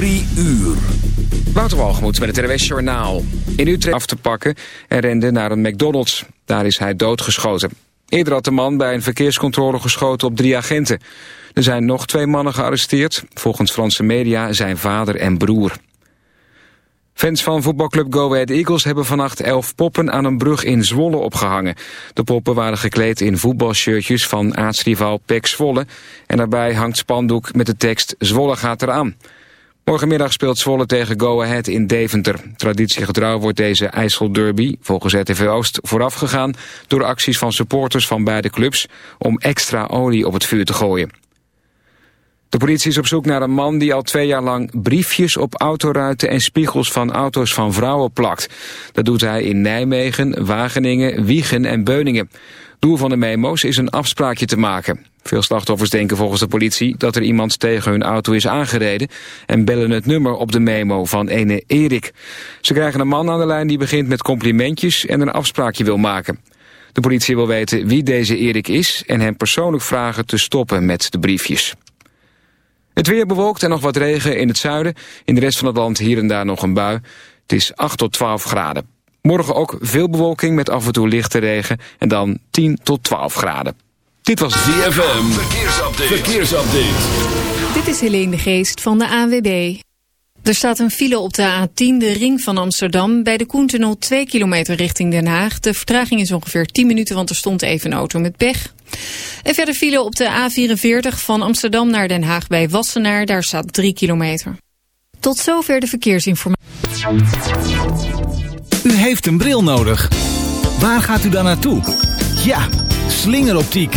Drie uur. Wouter met het RWS Journaal. In Utrecht af te pakken en rende naar een McDonald's. Daar is hij doodgeschoten. Eerder had de man bij een verkeerscontrole geschoten op drie agenten. Er zijn nog twee mannen gearresteerd. Volgens Franse media zijn vader en broer. Fans van voetbalclub Go Ahead Eagles hebben vannacht elf poppen aan een brug in Zwolle opgehangen. De poppen waren gekleed in voetbalshirtjes van aartsrivaal Pek Zwolle. En daarbij hangt spandoek met de tekst Zwolle gaat eraan. Morgenmiddag speelt Zwolle tegen Go Ahead in Deventer. Traditiegetrouw wordt deze IJsselderby volgens RTV Oost voorafgegaan... door acties van supporters van beide clubs om extra olie op het vuur te gooien. De politie is op zoek naar een man die al twee jaar lang briefjes op autoruiten en spiegels van auto's van vrouwen plakt. Dat doet hij in Nijmegen, Wageningen, Wiegen en Beuningen. Doel van de memo's is een afspraakje te maken. Veel slachtoffers denken volgens de politie dat er iemand tegen hun auto is aangereden en bellen het nummer op de memo van ene Erik. Ze krijgen een man aan de lijn die begint met complimentjes en een afspraakje wil maken. De politie wil weten wie deze Erik is en hem persoonlijk vragen te stoppen met de briefjes. Het weer bewolkt en nog wat regen in het zuiden. In de rest van het land hier en daar nog een bui. Het is 8 tot 12 graden. Morgen ook veel bewolking met af en toe lichte regen en dan 10 tot 12 graden. Dit was ZFM. Verkeersupdate. Verkeersupdate. Dit is Helene de Geest van de ANWB. Er staat een file op de A10, de ring van Amsterdam... bij de Koentunnel 2 kilometer richting Den Haag. De vertraging is ongeveer 10 minuten, want er stond even een auto met pech. En verder file op de A44 van Amsterdam naar Den Haag bij Wassenaar. Daar staat 3 kilometer. Tot zover de verkeersinformatie. U heeft een bril nodig. Waar gaat u dan naartoe? Ja, slingeroptiek.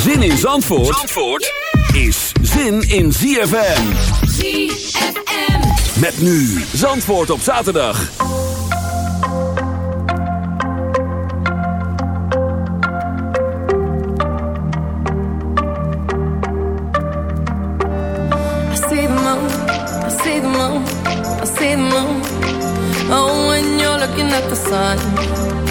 Zin in Zandvoort, Zandvoort is zin in ZFM. ZFM. Met nu Zandvoort op zaterdag. I see the moon, I see the moon, I see the moon. Oh, when you're looking at the sun.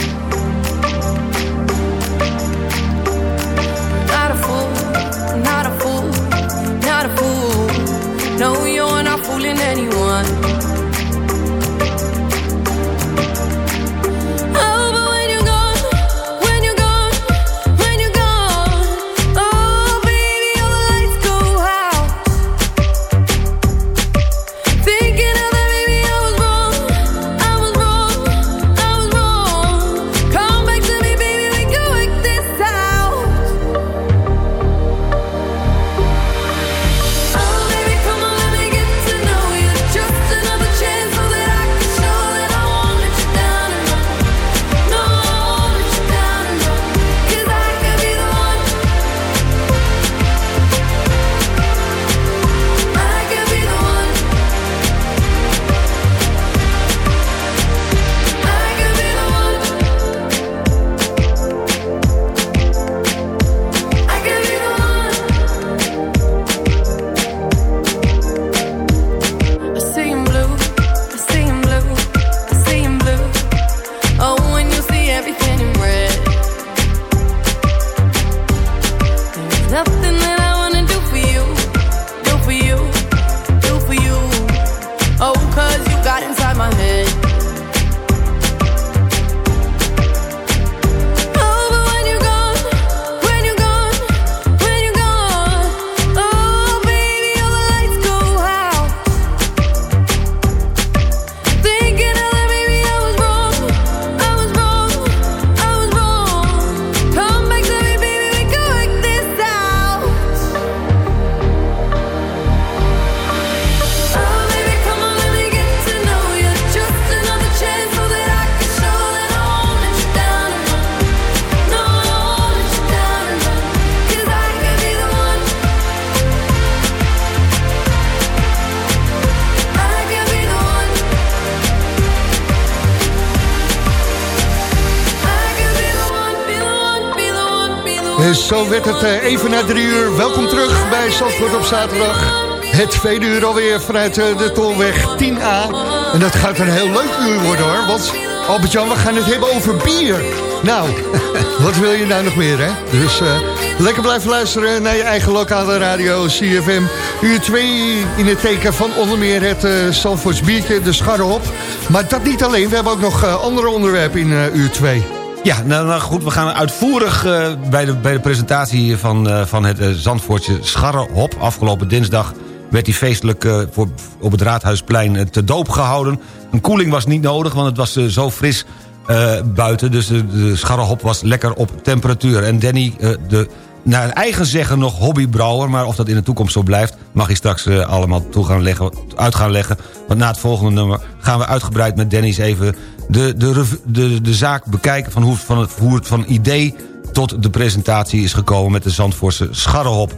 Zo werd het eh, even na drie uur. Welkom terug bij Zandvoort op zaterdag. Het tweede uur alweer vanuit eh, de Tolweg 10A. En dat gaat een heel leuk uur worden hoor. Want Albert-Jan, we gaan het hebben over bier. Nou, wat wil je nou nog meer hè? Dus eh, lekker blijven luisteren naar je eigen lokale radio CFM. Uur 2 in het teken van onder meer het uh, biertje, de scharrehop. Maar dat niet alleen, we hebben ook nog andere onderwerpen in uur 2. Ja, nou, nou, goed, we gaan uitvoerig uh, bij, de, bij de presentatie van, uh, van het uh, Zandvoortje Scharrehop. Afgelopen dinsdag werd die feestelijk voor, op het Raadhuisplein te doop gehouden. Een koeling was niet nodig, want het was zo fris buiten. Dus de, scharrehop was lekker op temperatuur. En Danny, de naar eigen zeggen nog hobbybrouwer... maar of dat in de toekomst zo blijft... mag hij straks allemaal toe gaan leggen, uit gaan leggen. Want na het volgende nummer gaan we uitgebreid met Dennis even... de, de, de, de zaak bekijken van hoe, van het, hoe van idee tot de presentatie is gekomen... met de Zandvoortse scharrehop.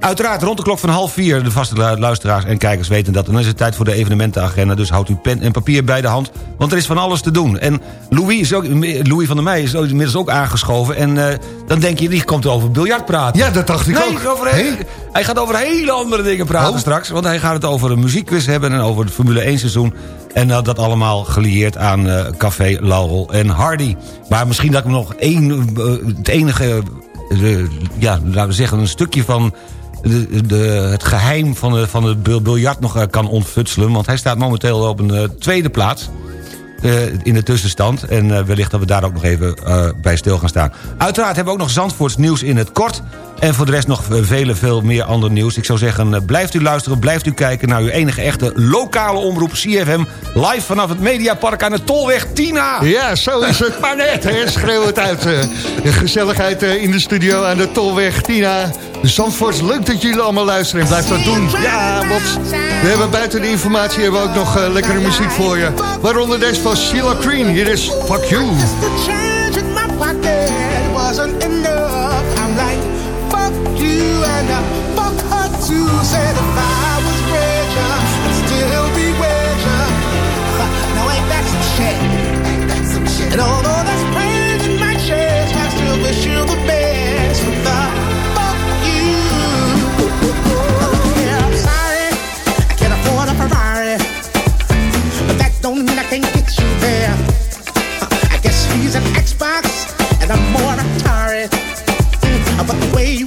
Uiteraard rond de klok van half vier, de vaste luisteraars en kijkers weten dat. Dan is het tijd voor de evenementenagenda, dus houdt uw pen en papier bij de hand. Want er is van alles te doen. En Louis, is ook, Louis van der Meij is inmiddels ook aangeschoven. En uh, dan denk je, die komt over biljart praten. Ja, dat dacht ik nee, ook. Over, hey? Hij gaat over hele andere dingen praten oh. straks. Want hij gaat het over een muziekquiz hebben en over het Formule 1 seizoen. En uh, dat allemaal gelieerd aan uh, Café Laurel en Hardy. Maar misschien dat ik nog één, het enige, ja, laten we zeggen, een stukje van de, het geheim van de, van de biljart nog uh, kan ontfutselen. Want hij staat momenteel op een uh, tweede plaats. Uh, in de tussenstand. En wellicht dat we daar ook nog even bij stil gaan staan. Uiteraard hebben we ook nog Zandvoorts nieuws in het kort. En voor de rest nog vele, veel meer ander nieuws. Ik zou zeggen, blijft u luisteren, blijft u kijken... naar uw enige echte lokale omroep CFM... live vanaf het Mediapark aan de Tolweg Tina. Ja, zo is het maar net, hè. Schreeuw het uit. De gezelligheid in de studio aan de Tolweg Tina. Zandvoort, leuk dat jullie allemaal luisteren en blijf dat doen. Ja, want we hebben buiten de informatie hebben we ook nog uh, lekkere muziek voor je. Waaronder deze van Sheila Green. Hier is Fuck You. He's an Xbox and some shit? And all of pain in my chest I'm sorry. I can't afford a Ferrari, but that don't mean I can't get you there. I guess he's an Xbox and I'm more Atari, mm, but the way you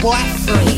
boyfriend.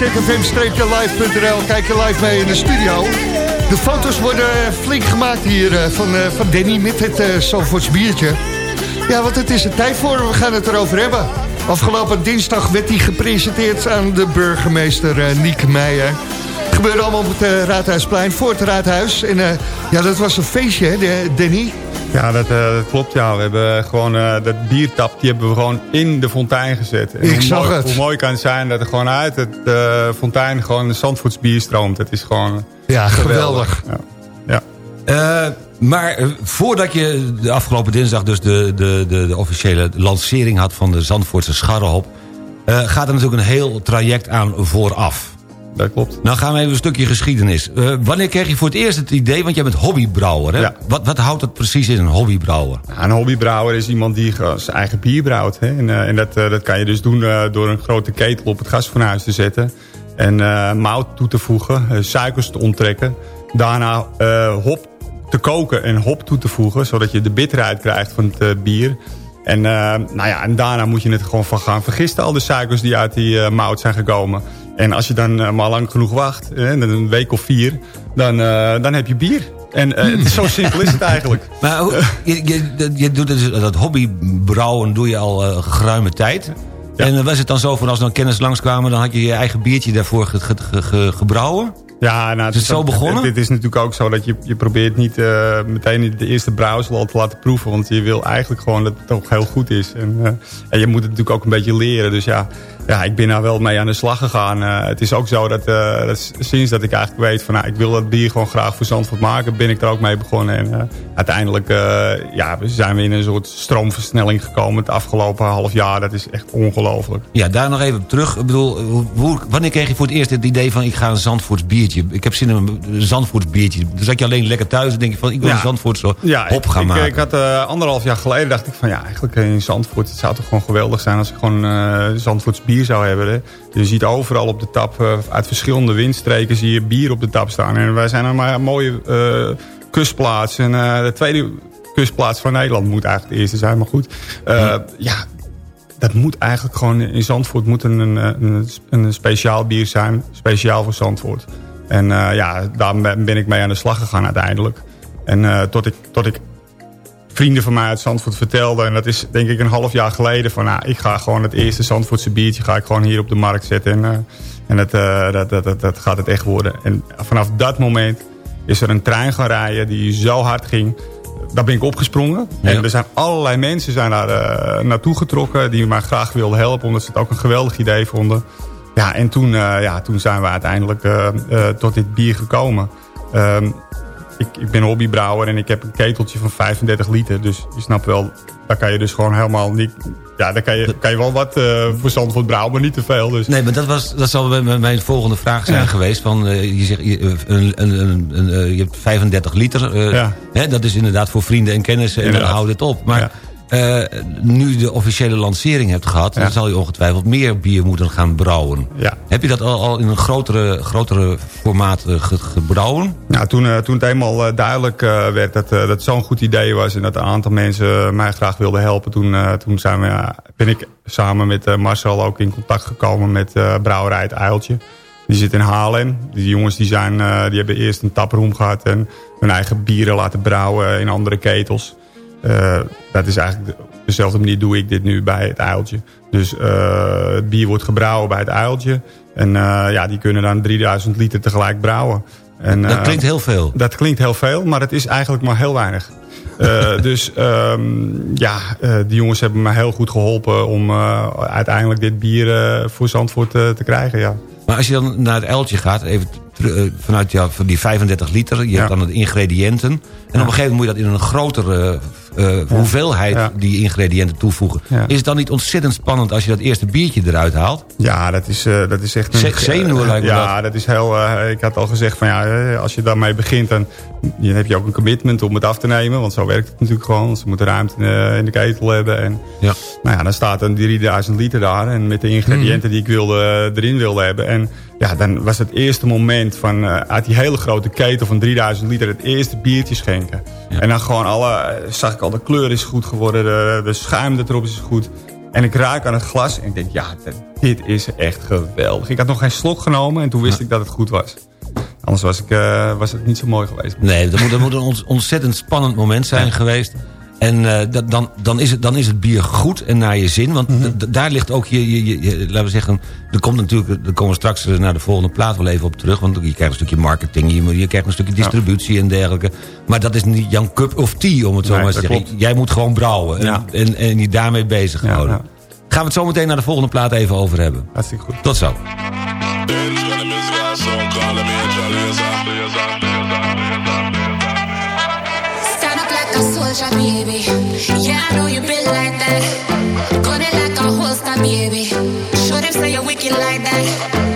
www.zfm-live.nl kijk je live mee in de studio. De foto's worden flink gemaakt hier eh, van, eh, van Danny met het Zandvoorts biertje. Ja, want het is er tijd voor. We gaan het erover hebben. Afgelopen dinsdag werd hij gepresenteerd aan de burgemeester Niek Meijer. Het gebeurde allemaal op het Raadhuisplein, voor het Raadhuis. En ja, dat was een feestje, hè, Danny? Ja, dat, uh, dat, klopt. Ja. We hebben gewoon uh, dat biertap, die hebben we gewoon in de fontein gezet. En Ik hoe zag mooi, het. Hoe mooi kan het zijn dat er gewoon uit het uh, fontein gewoon de Zandvoorts bier stroomt. Dat is gewoon Ja, geweldig. Ja. ja. Maar voordat je de afgelopen dinsdag dus de, de, de, de officiële lancering had van de Zandvoortse scharrehop... Gaat er natuurlijk een heel traject aan vooraf. Dat klopt. Nou gaan we even een stukje geschiedenis. Uh, wanneer kreeg je voor het eerst het idee, want jij bent hobbybrouwer, hè? Ja. Wat, wat houdt het precies in, een hobbybrouwer? Ja, een hobbybrouwer is iemand die zijn eigen bier brouwt. Hè? En, uh, en dat, uh, dat kan je dus doen door een grote ketel op het gasfornuis te zetten. En mout toe te voegen, suikers te onttrekken. Daarna hop te koken en hop toe te voegen, zodat je de bitterheid krijgt van het bier. En, nou ja, en daarna moet je het gewoon van gaan vergisten, al de suikers die uit die mout zijn gekomen. En als je dan uh, maar lang genoeg wacht, een week of vier, dan, dan heb je bier. En het is zo simpel is het eigenlijk. Maar je, je, je doet dus, dat hobbybrouwen doe je al geruime tijd. Ja. En was het dan zo van als dan kennis langskwamen... dan had je je eigen biertje daarvoor ge, ge, ge, gebrouwen? Ja, nou, is het zo begonnen? Dit is natuurlijk ook zo dat je, je probeert niet uh, meteen de eerste brouwsel al te laten proeven. Want je wil eigenlijk gewoon dat het toch heel goed is. En, uh, en je moet het natuurlijk ook een beetje leren. Dus ja, ja ik ben daar wel mee aan de slag gegaan. Uh, het is ook zo dat, dat, sinds dat ik eigenlijk weet van nou, ik wil dat bier gewoon graag voor Zandvoort maken. Ben ik er ook mee begonnen. En uiteindelijk ja, zijn we in een soort stroomversnelling gekomen het afgelopen half jaar. Dat is echt ongelooflijk. Ja, daar nog even op terug. Ik bedoel, hoe, wanneer kreeg je voor het eerst het idee van ik ga een Zandvoorts biertje ik heb zin in een Zandvoorts biertje. Dan zat je alleen lekker thuis en denk je van... ik wil ja. een Zandvoorts ja, hop gaan ik, maken. Ik had uh, anderhalf jaar geleden dacht ik van... ja, eigenlijk in Zandvoort... het zou toch gewoon geweldig zijn als ik gewoon Zandvoorts bier zou hebben. Hè? Je ziet overal op de tap... Uh, uit verschillende windstreken zie je bier op de tap staan. En wij zijn maar een mooie kustplaats. En de tweede kustplaats van Nederland moet eigenlijk de eerste zijn. Maar goed, ja, ja dat moet eigenlijk gewoon in Zandvoort moet een, een, een speciaal bier zijn. Speciaal voor Zandvoort. En uh, ja, daar ben ik mee aan de slag gegaan uiteindelijk. En uh, tot, ik, tot ik vrienden van mij uit Zandvoort vertelde... en dat is denk ik een half jaar geleden... van nou, ik ga gewoon het eerste Zandvoortse biertje... ga ik gewoon hier op de markt zetten. En, uh, en dat, dat, dat, dat, dat gaat het echt worden. En vanaf dat moment is er een trein gaan rijden... die zo hard ging... Daar ben ik opgesprongen. Ja. En er zijn allerlei mensen zijn daar uh, naartoe getrokken... die mij graag wilden helpen... omdat ze het ook een geweldig idee vonden. Ja, en toen, uh, ja, toen zijn we uiteindelijk uh, tot dit bier gekomen. Um, ik, ik ben hobbybrouwer en ik heb een keteltje van 35 liter. Dus je snapt wel, daar kan je dus gewoon helemaal niet... Ja, daar kan je, kan je wel wat voor Zandvoort brouwen, maar niet te veel. Dus. Nee, maar dat, was, dat zal mijn volgende vraag zijn ja. geweest. Van, je, zegt, je, een, een, een, je hebt 35 liter. Ja. Hè, dat is inderdaad voor vrienden en kennissen en dan houdt het op. Maar... Ja. Uh, nu de officiële lancering hebt gehad... Ja. dan zal je ongetwijfeld meer bier moeten gaan brouwen. Ja. Heb je dat al, al in een grotere, grotere formaat uh, ge, gebrouwen? Nou, toen, uh, toen het eenmaal duidelijk werd dat dat het zo'n goed idee was... en dat een aantal mensen mij graag wilden helpen... toen, toen zijn we, ben ik samen met Marcel ook in contact gekomen met Brouwerij Het Uiltje. Die zit in Haarlem. Die jongens die zijn, die hebben eerst een taproom gehad... en hun eigen bieren laten brouwen in andere ketels... Uh, dat is eigenlijk op dezelfde manier doe ik dit nu bij het uiltje. Dus uh, het bier wordt gebrouwen bij het uiltje. En uh, ja, die kunnen dan 3000 liter tegelijk brouwen. En, dat klinkt heel veel. Dat klinkt heel veel, maar het is eigenlijk maar heel weinig. dus um, ja, die jongens hebben me heel goed geholpen om uiteindelijk dit bier voor Zandvoort te krijgen. Ja. Maar als je dan naar het uiltje gaat, even vanuit ja, van die 35 liter. Je ja. hebt dan de ingrediënten. En op een gegeven moment moet je dat in een grotere uh, ja. hoeveelheid ja. die ingrediënten toevoegen. Is het dan niet ontzettend spannend als je dat eerste biertje eruit haalt? Ja, dat is, uh, dat is echt... Een, Zenuwen lijkt me Ja, dat. dat is heel... Uh, ik had al gezegd van ja, als je daarmee begint... dan heb je ook een commitment om het af te nemen. Want zo werkt het natuurlijk gewoon. Ze moeten ruimte in de, ketel hebben. En, ja. Nou ja, dan staat een 3000 liter daar. En met de ingrediënten mm. die ik wilde, erin wilde hebben. En ja, dan was het eerste moment van uit die hele grote ketel van 3000 liter het eerste biertje schenken. Ja. En dan gewoon alle, zag ik al, de kleur is goed geworden, de, de schuim erop is goed. En ik ruik aan het glas en ik denk, ja, dit is echt geweldig. Ik had nog geen slok genomen en toen wist ik dat het goed was. Anders was, ik, eh, was het niet zo mooi geweest. Nee, dat moet, dat moet een ont- ontzettend spannend moment zijn geweest. En eh, dat, dan, dan, is het, dan is het bier goed en naar je zin. Want Mhm. daar ligt ook je, je, je- je- laten we zeggen... Er komt natuurlijk, daar komen we straks naar de volgende plaat wel even op terug. Want je krijgt een stukje marketing, je, je krijgt een stukje distributie en dergelijke. Maar dat is niet jouw cup of tea, om het zo Nee, maar te zeggen. klopt. Jij moet gewoon brouwen en, Ja. en, en je daarmee bezighouden. Ja, Gaan we het zo meteen naar de volgende plaat even over hebben. Hartstikke goed. Tot zo. Baby. Yeah, I know you been like that. Gun it like a holster, baby. Show them you're wicked like that.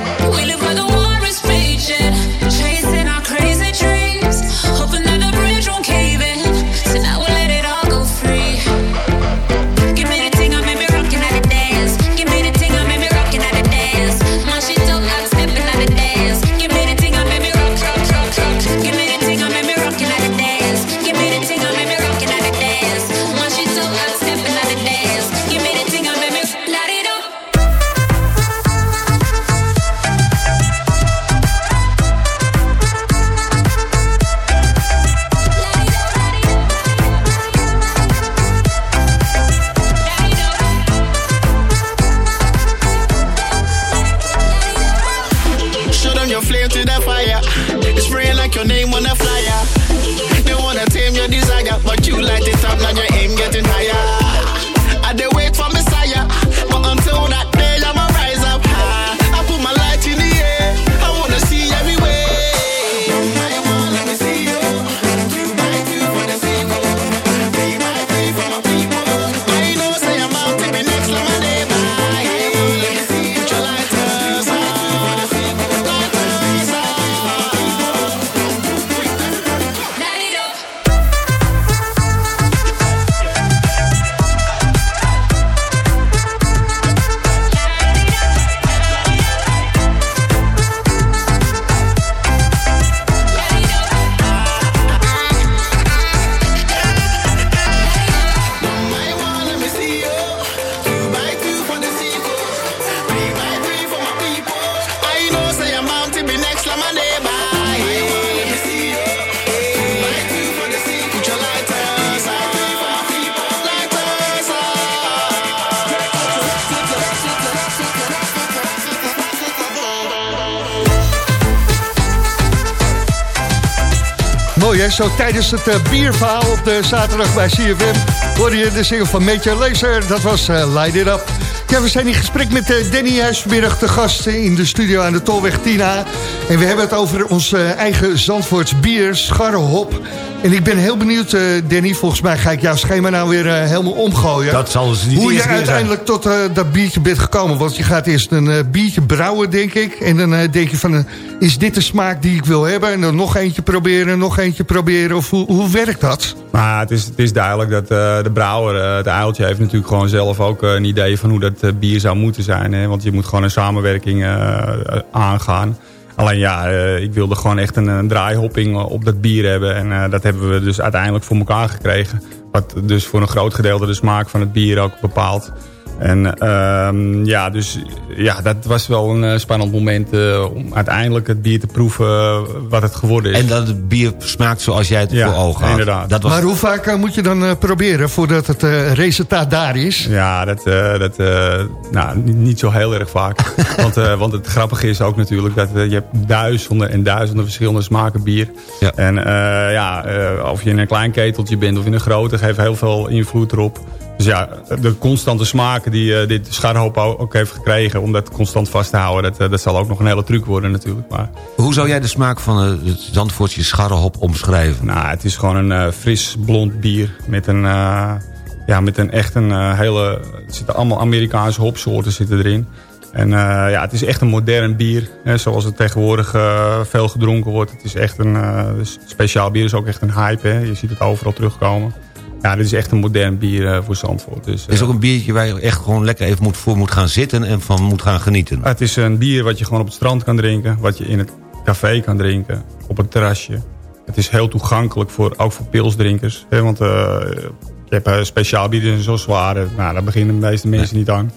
Zo tijdens het eh, bierverhaal op de zaterdag bij CFM... hoorde je de single van Major Lazer, dat was eh, Light It Up. Ja, we zijn in gesprek met eh, Danny Huis vanmiddag te gast in de studio aan de Tolweg 10A. En we hebben het over ons eigen Zandvoorts bier, Scharrehop. En ik ben heel benieuwd, eh, Danny, volgens mij ga ik jouw schema nou weer eh, helemaal omgooien. Dat zal dus niet Hoe je uiteindelijk tot eh, dat biertje bent gekomen. Want je gaat eerst een eh, biertje brouwen, denk ik. En dan eh, denk je van, is dit de smaak die ik wil hebben? En dan nog eentje proberen, nog eentje proberen. Of hoe, hoe werkt dat? Maar het is, het is duidelijk dat eh, de brouwer, eh, het uiltje, heeft natuurlijk gewoon zelf ook een idee van hoe dat bier zou moeten zijn. Hè? Want je moet gewoon een samenwerking eh, aangaan. Alleen ja, eh, ik wilde gewoon echt een, een draaihopping op dat bier hebben. En eh, dat hebben we dus uiteindelijk voor elkaar gekregen. Wat dus voor een groot gedeelte de smaak van het bier ook bepaalt. En ehm, ja, dus ja, dat was wel een eh, spannend moment eh, om uiteindelijk het bier te proeven eh, wat het geworden is. En dat het bier smaakt zoals jij het Ja, voor ogen had. inderdaad. Dat was Maar hoe vaak moet je dan eh, proberen voordat het eh, resultaat daar is? Ja, dat, eh, dat eh, nou, niet, niet zo heel erg vaak. want, eh, want het grappige is ook natuurlijk dat je hebt duizenden en duizenden verschillende smaken bier. Ja. En eh, ja, eh, of je in een klein keteltje bent of in een grote, geeft heel veel invloed erop. Dus ja, de constante smaken die eh, dit scharhoop ook heeft gekregen... om dat constant vast te houden, dat, eh, dat zal ook nog een hele truc worden natuurlijk. Maar Hoe zou jij de smaak van eh, het Zandvoortse scharrehop omschrijven? Nou, het is gewoon een fris blond bier met een, ja, met een echt een hele... Er zitten allemaal Amerikaanse hopsoorten zitten erin. En ja, het is echt een modern bier. Hè, zoals het tegenwoordig veel gedronken wordt. Het is echt een speciaal bier. is ook echt een hype. Hè. Je ziet het overal terugkomen. Ja, dit is echt een modern bier eh, voor Zandvoort. Dus, Het is eh, ook een biertje waar je echt gewoon lekker even moet, voor moet gaan zitten... en van moet gaan genieten. Het is een bier wat je gewoon op het strand kan drinken. Wat je in het café kan drinken. Op het terrasje. Het is heel toegankelijk, voor, ook voor pilsdrinkers. Hè, want je hebt eh, speciaal bier, die zijn zo zwaar. eh, Nou, daar beginnen de meeste mensen niet aan.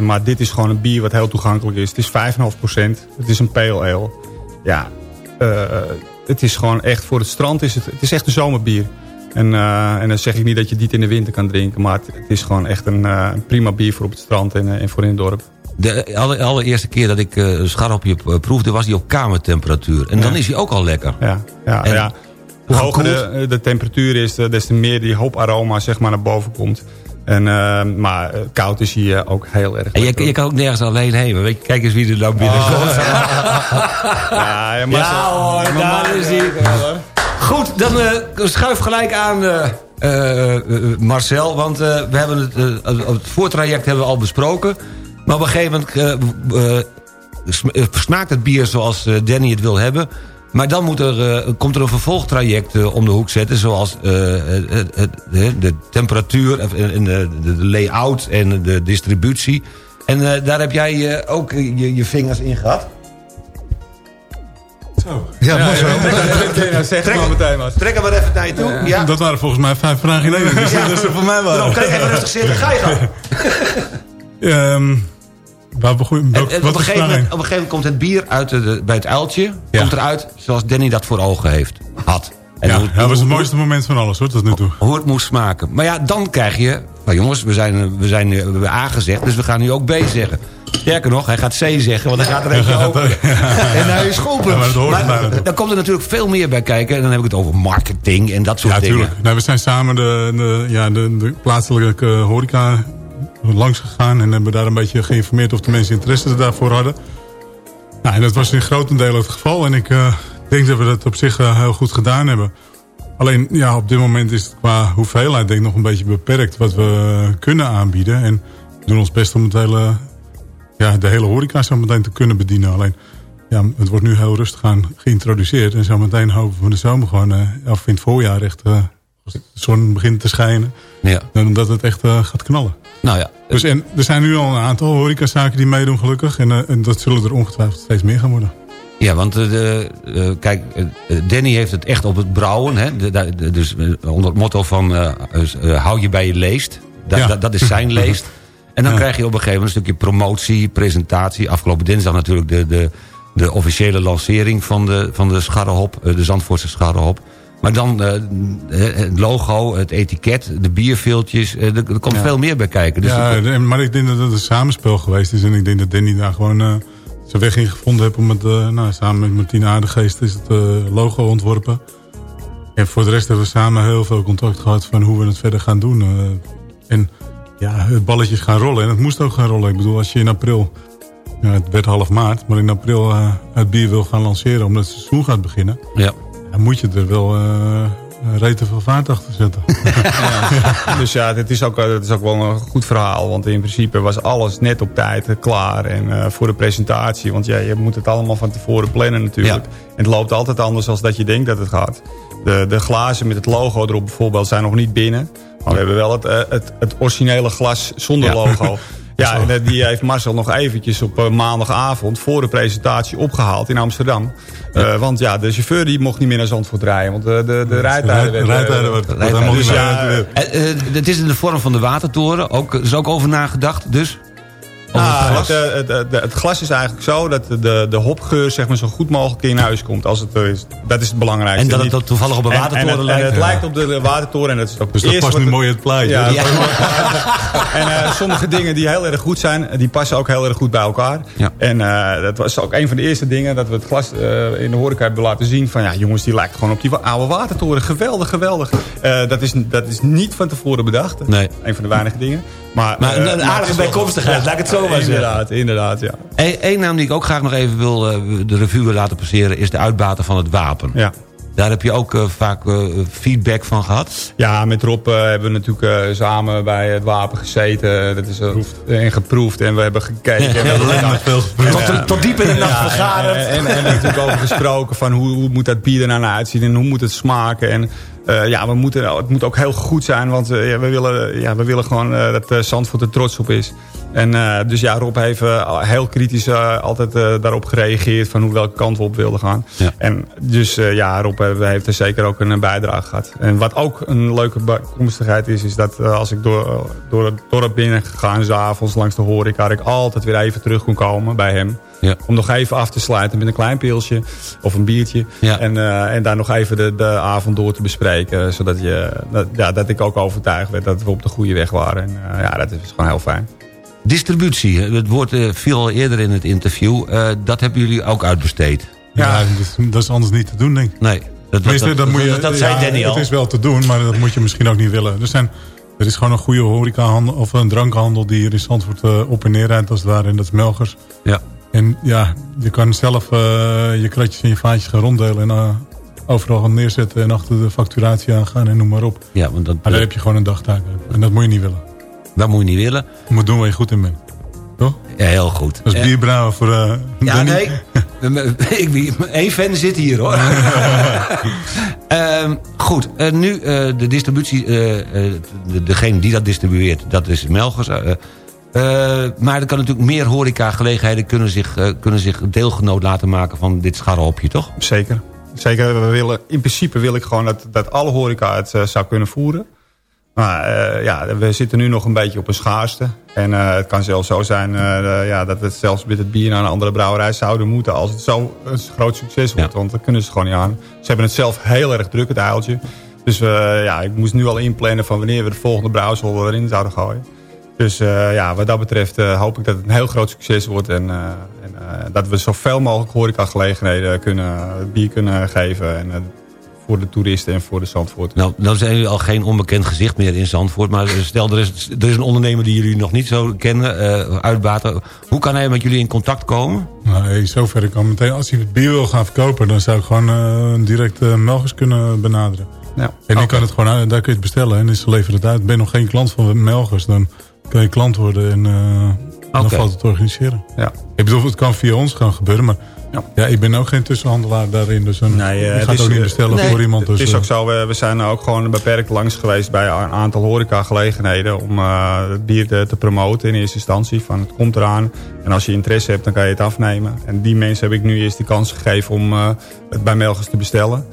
Maar dit is gewoon een bier wat heel toegankelijk is. Het is 5,5% Het is een pale ale. Ja, het is gewoon echt voor het strand. Is het, het is echt een zomerbier. En, eh, en dan zeg ik niet dat je dit in de winter kan drinken. Maar het, het is gewoon echt een, eh, een prima bier voor op het strand en, eh, en voor in het dorp. De alle- allereerste keer dat ik scharrelpje eh, proefde... was die op kamertemperatuur. En dan is hij ook al lekker. Ja, ja, En ja. Hoe hoger de, de temperatuur is, des te meer die hooparoma zeg maar, naar boven komt. En, maar koud is hier ook heel erg En je, je kan ook nergens alleen heen. Weet je, kijk eens wie er nou binnenkomt. Ja, ja, maar Ja, zo- hoor, maar daar is hij. Goed, dan eh, schuif gelijk aan eh, eh, Marcel. Want we hebben het, het voortraject hebben we al besproken. Maar op een gegeven moment sm- smaakt het bier zoals Danny het wil hebben. Maar dan moet er, komt er een vervolgtraject om de hoek zetten. Zoals de temperatuur, en de, layout en de distributie. En daar heb jij ook je, je vingers in gehad. Ja, Marcel. Ja, maar meteen maar. Trek hem maar even naar je toe. Ja. Dat waren volgens mij vijf vragen in één. Dus dat is er voor mij wel. kan je even rustig zitten. Ga je gang. Ehm waar begon, welk- En- en wat op, een gegeven moment, op een gegeven moment komt het bier uit de, bij het uiltje. Ja. Komt eruit zoals Danny dat voor ogen heeft. Had. En Ja, hoe, dat was het hoe- mooiste moment van alles hoor, tot nu toe. hoe het moest smaken. Maar ja, dan krijg je... Nou jongens, we zijn, eh, we zijn eh, A gezegd, dus we gaan nu ook B zeggen. Sterker nog, hij gaat C zeggen, want hij gaat er eentje open. En hij is Ja, geopend. maar natuurlijk. dan komt er natuurlijk veel meer bij kijken. En dan heb ik het over marketing en dat soort Ja, dingen. tuurlijk. Nou, we zijn samen de, de, ja, de, de plaatselijke horeca langs gegaan... en hebben daar een beetje geïnformeerd of de mensen interesse daarvoor hadden. Nou, en dat was in grotendelen het geval. En ik eh, denk dat we dat op zich eh, heel goed gedaan hebben. Alleen, ja, op dit moment is het qua hoeveelheid denk ik nog een beetje beperkt... wat we kunnen aanbieden. En we doen ons best om het hele, ja, de hele horeca zo meteen te kunnen bedienen. Alleen, ja, het wordt nu heel rustig aan geïntroduceerd. En zo meteen hopen we de zomer gewoon, eh, of in het voorjaar echt... eh, als de zon begint te schijnen, Ja. dan dat het echt eh, gaat knallen. Nou ja, Dus en, er zijn nu al een aantal horecazaken die meedoen gelukkig. En, eh, en dat zullen er ongetwijfeld steeds meer gaan worden. Ja, want eh, de, eh, kijk, eh, Danny heeft het echt op het brouwen. Hè? De- dus onder het motto van eh, hou je bij je leest. Dat, Ja. dat, dat is zijn leest. En dan Ja. krijg je op een gegeven moment een stukje promotie, presentatie. Afgelopen dinsdag natuurlijk de, de, de officiële lancering van de, van de scharrehop. eh, De Zandvoortse scharrehop. Maar dan het logo, het etiket, de bierveeltjes. Er, komt Ja. veel meer bij kijken. Dus ja, maar ik denk dat het een samenspel geweest is. En ik denk dat Danny daar gewoon zijn weg in gevonden heeft. Om het, eh, nou, samen met Martine Aardegeest is het eh, logo ontworpen. En voor de rest hebben we samen heel veel contact gehad van hoe we het verder gaan doen. eh. en ja, het balletje is gaan rollen. En het moest ook gaan rollen. Ik bedoel, als je in april, ja, het werd half maart, maar in april het bier wil gaan lanceren omdat het seizoen gaat beginnen. ja. Dan moet je er wel reten veel vaart achter zetten. Dus ja, het is, ook, eh, het is ook wel een goed verhaal. Want in principe was alles net op tijd eh, klaar. En eh, voor de presentatie. Want ja, je moet het allemaal van tevoren plannen natuurlijk. Ja. En het loopt altijd anders dan dat je denkt dat het gaat. De, de glazen met het logo erop bijvoorbeeld zijn nog niet binnen. Maar we hebben wel het, eh, het, het originele glas zonder Ja. logo. Ja, en eh, die heeft Marcel nog eventjes op eh, maandagavond voor de presentatie opgehaald in Amsterdam. Eh, want ja, de chauffeur die mocht niet meer naar Zandvoort rijden. Want de, de, de rijtijden eh, het is in de vorm van de watertoren. Ook, er is ook over nagedacht, dus... Ah, het glas. Het, eh, het, het, het glas is eigenlijk zo dat de, de hopgeur zeg maar, zo goed mogelijk in huis komt. Als het er is. Dat is het belangrijkste. En dat het toevallig op een en- watertoren en, lijkt. En het Ja. lijkt op de watertoren. En dat is ook Dus dat past nu het- mooi in het plaatje. Ja, Ja. en eh, sommige dingen die heel erg goed zijn, die passen ook heel erg goed bij elkaar. Ja. En eh, dat was ook een van de eerste dingen dat we het glas eh, in de horeca hebben laten zien. Van ja, jongens, die lijkt gewoon op die oude watertoren. Geweldig, geweldig. Eh, dat, is, dat is niet van tevoren bedacht. Nee. Een van de weinige dingen. Maar, Maar een- eh, aardige bijkomstigheid, laat ik het zo maar zeggen. Inderdaad, inderdaad, ja. Eén naam die ik ook graag nog even wil eh, de revue wil laten passeren... is de uitbater van het wapen. Ja. Daar heb je ook eh, vaak feedback van gehad. Ja, met Rob hebben we natuurlijk samen bij het wapen gezeten. Dat is en geproefd en we hebben gekeken. En we hebben veel En, Tot, tot diep in de nacht ja, vergaderd. En, en, en, en natuurlijk over gesproken van hoe, hoe moet dat bier er nou uitzien en hoe moet het smaken. En eh, ja, we moeten, het moet ook heel goed zijn. Want eh, ja, we, willen, ja, we willen gewoon eh, dat Zandvoort er trots op is. En dus ja, Rob heeft heel kritisch altijd daarop gereageerd... van hoe welke kant we op wilden gaan. Ja. En dus ja, Rob heeft er zeker ook een bijdrage gehad. En wat ook een leuke bijkomstigheid is... is dat als ik door, door het dorp binnen gegaan... s'avonds langs de horeca... ik altijd weer even terug kon komen bij hem... Ja. Om nog even af te sluiten met een klein pilsje of een biertje. En, en daar nog even de, de avond door te bespreken. Zodat je, dat, ja, dat ik ook overtuigd werd dat we op de goede weg waren. En uh, ja, dat is gewoon heel fijn. Distributie, het woord uh, viel al eerder in het interview. dat hebben jullie ook uitbesteed. Ja, ja dat, dat, is anders niet te doen, denk ik. Nee. Dat, dat, dat, dat, moet je, dat zei ja, Danny al. Het is wel te doen, maar dat moet je misschien ook niet willen. Er, zijn, er is gewoon een goede horecahandel of een drankhandel die hier in Zandvoort op en neer rijdt als het ware. En dat is Melgers. Ja. En ja, je kan zelf uh, je kratjes en je vaatjes gaan ronddelen. En uh, overal gaan neerzetten en achter de facturatie aangaan en noem maar op. Ja, want dat, maar daar heb je gewoon een dagtaak. En dat moet je niet willen. Dat moet je niet willen. Je moet doen waar je goed in bent. Toch? Ja, heel goed. Dat is bierbrouwen voor uh, Ja, Danny. nee. Eén fan zit hier, hoor. um, goed, uh, nu uh, de distributie. de, degene die dat distribueert, dat is Melgers. Uh, maar er kan natuurlijk meer horecagelegenheden kunnen zich, uh, kunnen zich deelgenoot laten maken van dit scharrelhopje, toch? Zeker. Zeker. We willen, in principe wil ik gewoon dat, dat alle horeca het uh, zou kunnen voeren. Maar ja, we zitten nu nog een beetje op een schaarste. En het kan zelfs zo zijn ja, dat we zelfs met het bier naar een andere brouwerij zouden moeten... als het zo een groot succes wordt. Ja. Want dan kunnen ze gewoon niet aan. Ze hebben het zelf heel erg druk, het uiltje. Dus ja, ik moest nu al inplannen van wanneer we de volgende brouwsel erin zouden gooien. Dus ja, wat dat betreft hoop ik dat het een heel groot succes wordt. En dat we zoveel mogelijk horecagelegenheden kunnen, bier kunnen geven. En, voor de toeristen en voor de Zandvoort. Nou, dan zijn jullie al geen onbekend gezicht meer in Zandvoort. Maar stel, er is, er is een ondernemer die jullie nog niet zo kennen, uitbaten. Hoe kan hij met jullie in contact komen? Nou, zover kan meteen. Als hij het bier wil gaan verkopen, dan zou ik gewoon direct Melgers kunnen benaderen. Ja. En die okay. kan het gewoon, daar kun je het bestellen en ze leveren het uit. Ben je nog geen klant van Melgers, dan kan je klant worden en uh, okay. dan valt het te organiseren. Ja. Ik bedoel, het kan via ons gaan gebeuren, maar ja. ja ik ben ook geen tussenhandelaar daarin. Dus een, nee, uh, ik ga het ook niet bestellen nee, voor iemand. Dus, het is ook zo, we, we zijn ook gewoon beperkt langs geweest bij een aantal horecagelegenheden om uh, het bier te, te, promoten in eerste instantie. Van het komt eraan en als je interesse hebt dan kan je het afnemen. En die mensen heb ik nu eerst die kans gegeven om uh, het bij Melgers te bestellen.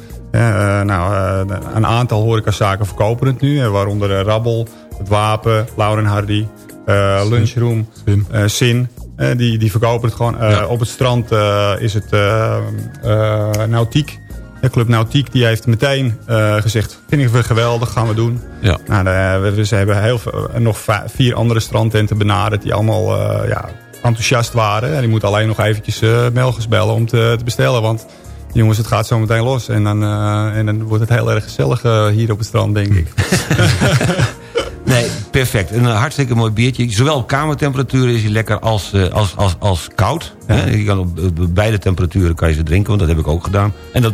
Nou, een aantal horecazaken verkopen het nu, waaronder Rabbel, het Wapen, Lauren Hardy, uh, Lunchroom, Sin. Uh, Sin uh, die, die verkopen het gewoon. Ja. Op het strand is het Nautiek. De Club Nautiek die heeft meteen gezegd, vind ik geweldig, gaan we doen. Ja. Nou, we, ze hebben heel veel, nog vier andere strandtenten benaderd die allemaal ja, enthousiast waren. En die moeten alleen nog eventjes Melgers bellen om te, te bestellen, want... Jongens, het gaat zo meteen los. En dan, uh, en dan wordt het heel erg gezellig uh, hier op het strand, denk ik. nee, perfect. Een hartstikke mooi biertje. Zowel op kamertemperatuur is hij lekker als, uh, als, als, als koud. Ja. Je kan op beide temperaturen kan je ze drinken, want dat heb ik ook gedaan. En dat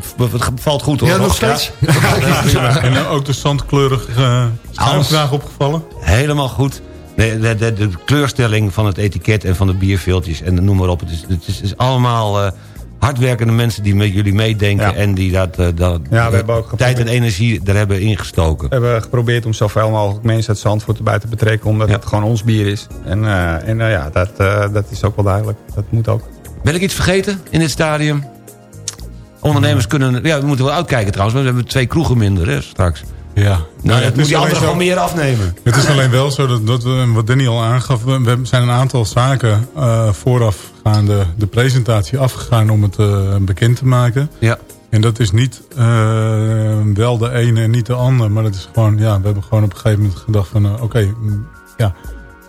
valt goed hoor. Ja, nog steeds. Ja. Ja. En ook de zandkleurige schuimvraag opgevallen? Helemaal goed. De, de, de, de, kleurstelling van het etiket en van de bierveeltjes en noem maar op. Het is, het is, het is allemaal hardwerkende mensen die met jullie meedenken... Ja. en die dat, uh, dat ja, we hebben ook tijd en energie er hebben ingestoken. We hebben geprobeerd om zoveel mogelijk mensen uit Zandvoort erbij te betrekken... omdat ja. het gewoon ons bier is. En, uh, en uh, ja, dat, dat is ook wel duidelijk. Dat moet ook. Ben ik iets vergeten in dit stadium? Ondernemers kunnen... Ja, we moeten wel uitkijken trouwens. We hebben twee kroegen minder hè, straks. Ja. Nou, ja, dat moet die anderen gewoon meer afnemen. Het is alleen wel zo dat, dat we, wat Danny al aangaf... we zijn een aantal zaken uh, voorafgaande de presentatie afgegaan... om het uh, bekend te maken. Ja. En dat is niet uh, wel de ene en niet de andere. Maar dat is gewoon, ja, we hebben gewoon op een gegeven moment gedacht van... oké, okay, ja,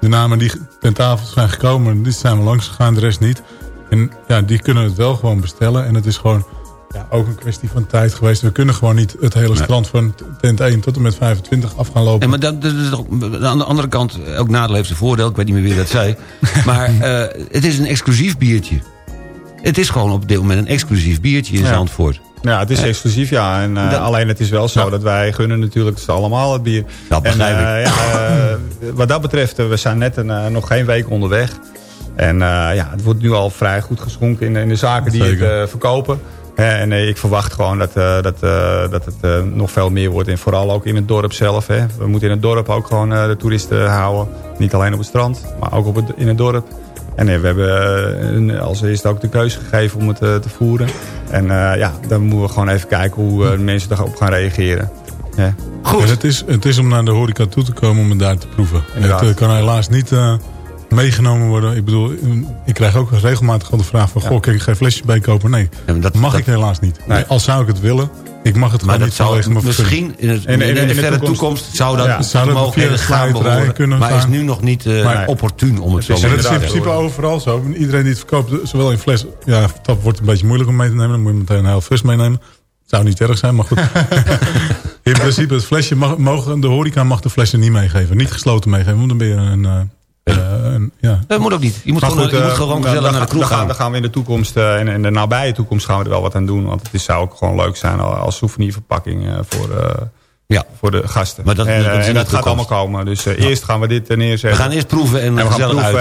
de namen die ten tafel zijn gekomen... die zijn we langs gegaan, de rest niet. En ja, die kunnen het wel gewoon bestellen. En het is gewoon ja, ook een kwestie van tijd geweest. We kunnen gewoon niet het hele strand van tent 1 tot en met 25 af gaan lopen. En maar dat, dat is toch, aan de andere kant, elk nadeel heeft zijn voordeel. Ik weet niet meer wie dat zei. maar uh, het is een exclusief biertje. Het is gewoon op dit moment een exclusief biertje in ja. Zandvoort. Ja, het is uh, exclusief, ja. En, uh, dat, alleen het is wel zo ja. dat wij gunnen natuurlijk ze allemaal het bier. Dat begrijp en, ik. Ja, wat dat betreft, we zijn net een, nog geen week onderweg. En ja, het wordt nu al vrij goed geschonken in, in de zaken die Zeker. het verkopen. Hè, en nee, ik verwacht gewoon dat, eh, dat, eh, dat het eh, nog veel meer wordt. En vooral ook in het dorp zelf. Hè. We moeten in het dorp ook gewoon eh, de toeristen houden. Niet alleen op het strand, maar ook op het, in het dorp. En nee, we hebben eh, een- als eerste ook de keuze gegeven om het eh, te voeren. En eh, ja, dan moeten we gewoon even kijken hoe eh, de mensen daarop gaan reageren. Ja. En het, is, het is om naar de horeca toe te komen om het daar te proeven. Inderdaad. Het eh, kan helaas niet eh, meegenomen worden. Ik bedoel, ik krijg ook regelmatig al de vraag van... Goh, kan ik geen flesjes bijkopen? Nee, dat mag ik helaas niet. Nee. Al zou ik het willen, ik mag het Maar gewoon dat niet zou vanwege mijn misschien in, het, in, in de verre toekomst, zou dat Ja, zou dat mogelijkheden via de gaan kunnen Maar is nu nog niet eh, Maar- opportun om het zo te dat is in principe overal zo. Iedereen die het verkoopt, zowel in fles... Ja, dat wordt een beetje moeilijk om mee te nemen. Dan moet je meteen een heel fles meenemen. zou niet erg zijn, maar goed. in principe, het flesje mag, mogen, de horeca mag de flessen niet meegeven. Niet gesloten meegeven, want dan ben je een... eh, ja. Dat moet ook niet. Je moet gewoon, je moet eh, gewoon dan- gezellig naar de kroeg dan gaan. Dan gaan we in de toekomst, eh, in, in de nabije toekomst gaan we er wel wat aan doen. Want het is, zou ook gewoon leuk zijn als souvenirverpakking voor, ja. voor de gasten. Maar dat- en, dat eh, en dat gaat allemaal komen. Dus eh, eerst gaan we dit eh, neerzetten. We gaan eerst proeven en we gaan proeven. uit.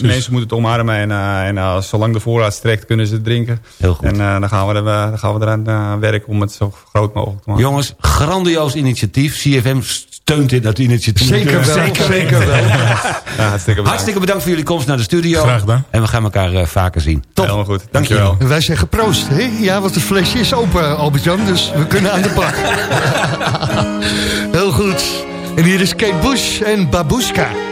En, mensen moeten het omarmen. En, eh, en zolang de voorraad strekt, kunnen ze het drinken. Heel goed. En eh, dan, gaan we er, dan gaan we eraan werken om het zo groot mogelijk te maken. Jongens, grandioos initiatief. CFM steunt dit dat initiatief. Zeker wel. Zeker, zeker wel. Ja, hartstikke bedankt. Hartstikke bedankt voor jullie komst naar de studio. Graag gedaan. En we gaan elkaar eh, vaker zien. Top. Helemaal goed. Dankjewel. En wij zeggen proost, hè? Ja, want het flesje is open, Albert-Jan, dus we kunnen aan de bak. Heel goed. En hier is Kate Bush en Babushka.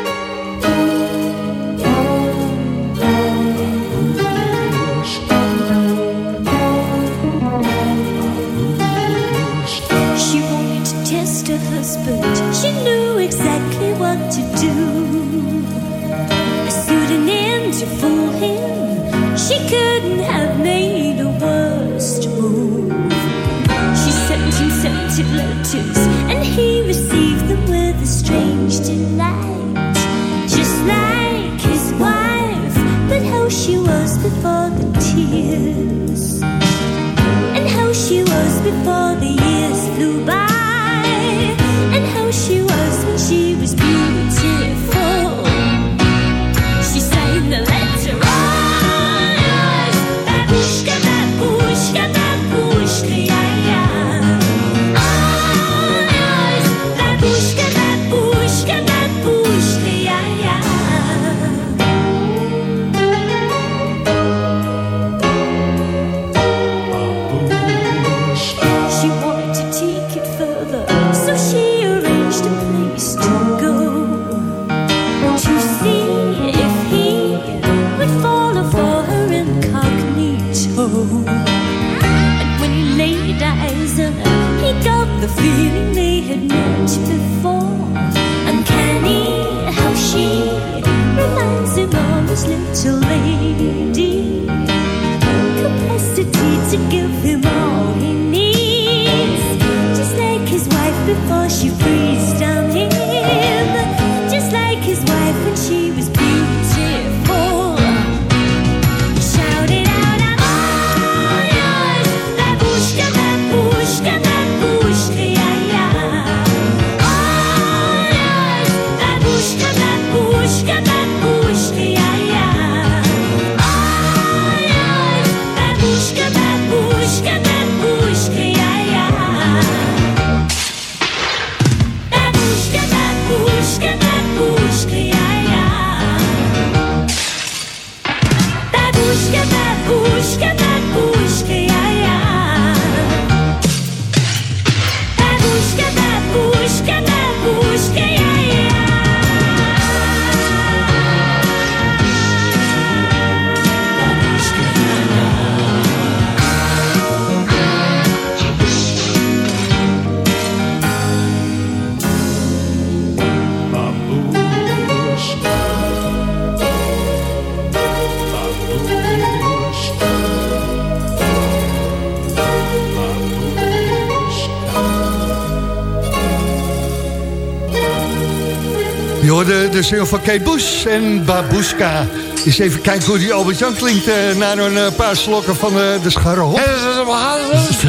Hoorde de single van Kate Bush en Babushka. Eens even kijken hoe die Albert-Jan klinkt... eh, na een eh, paar slokken van eh, de scharre hop.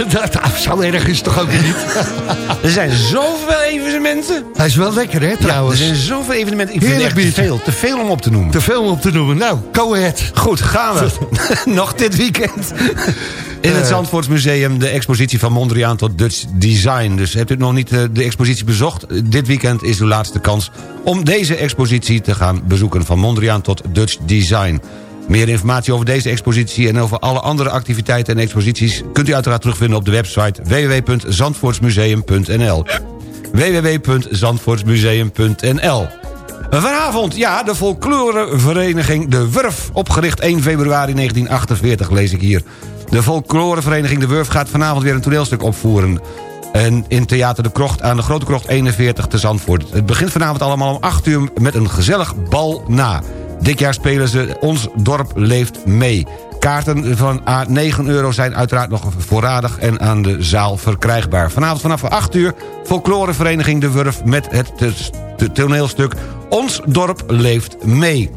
Dat zo erg is toch ook niet? Er zijn zoveel evenementen. Hij is wel lekker, hè, Ja, er trouwens. zijn zoveel evenementen. Ik vind Heerlijk echt te veel. Te veel om op te noemen. Te veel om te noemen. Nou, go ahead. Goed, gaan we. Nog dit weekend. In het Eh, Zandvoortsmuseum de expositie van Mondriaan tot Dutch Design. Dus hebt u nog niet eh, de expositie bezocht? Eh, Dit weekend is uw laatste kans om deze expositie te gaan bezoeken. Van Mondriaan tot Dutch Design. Meer informatie over deze expositie en over alle andere activiteiten en exposities... kunt u uiteraard terugvinden op de website www.zandvoortsmuseum.nl www.zandvoortsmuseum.nl Vanavond, ja, de folklorevereniging De Wurf. Opgericht 1 februari 1948, lees ik hier. De folklorevereniging De Wurf gaat vanavond weer een toneelstuk opvoeren. En in Theater de Krocht aan de Grote Krocht 41 te Zandvoort. Het begint vanavond allemaal om 8 uur met een gezellig bal na. Dit jaar spelen ze Ons Dorp Leeft Mee. Kaarten van A9 euro zijn uiteraard nog voorradig en aan de zaal verkrijgbaar. Vanavond vanaf 8 uur folklorevereniging De Wurf met het toneelstuk Ons Dorp Leeft Mee.